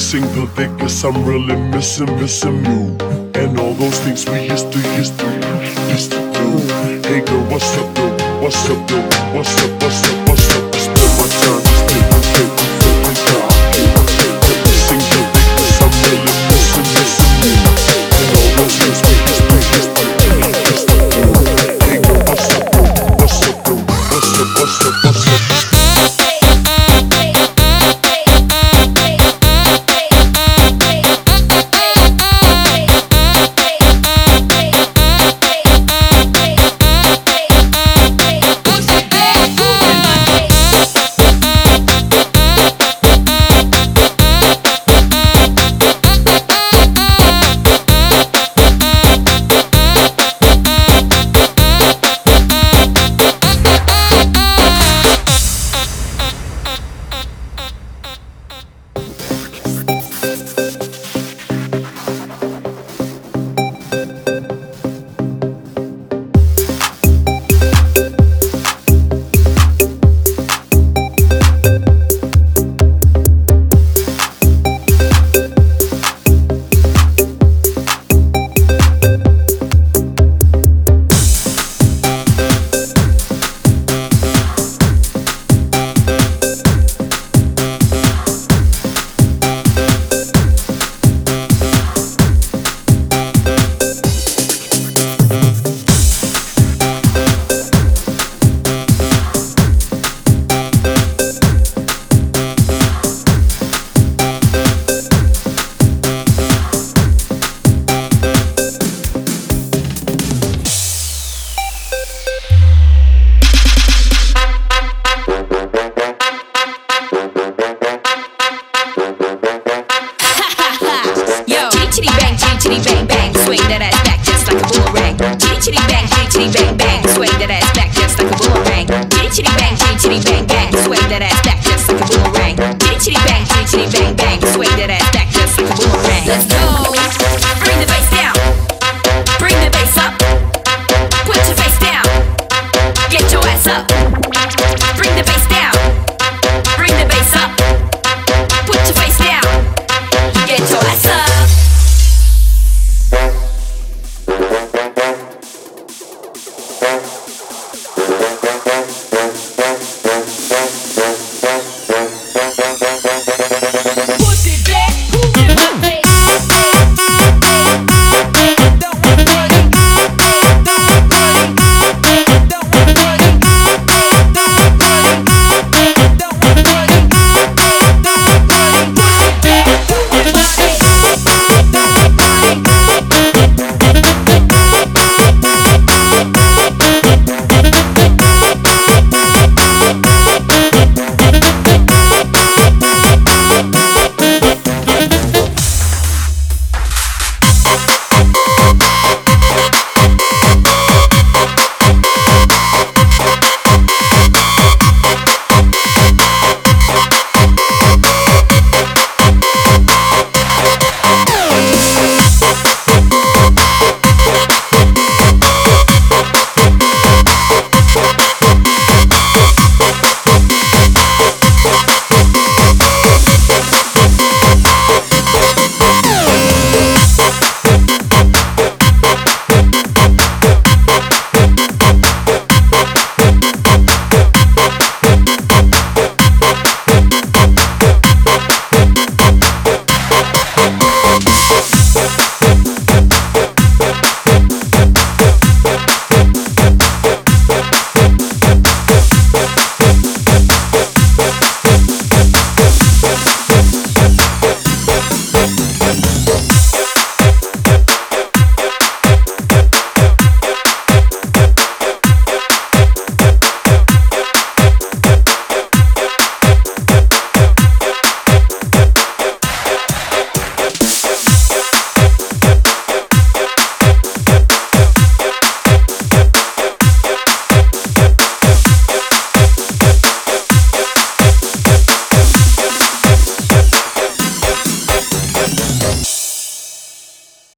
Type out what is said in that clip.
Single the Vegas, I'm really missing, missing you. And all those things we used to, used to, used to do. Hey girl, what's up, though? What's up, though? What's up, what's up, what's up? It's been my time.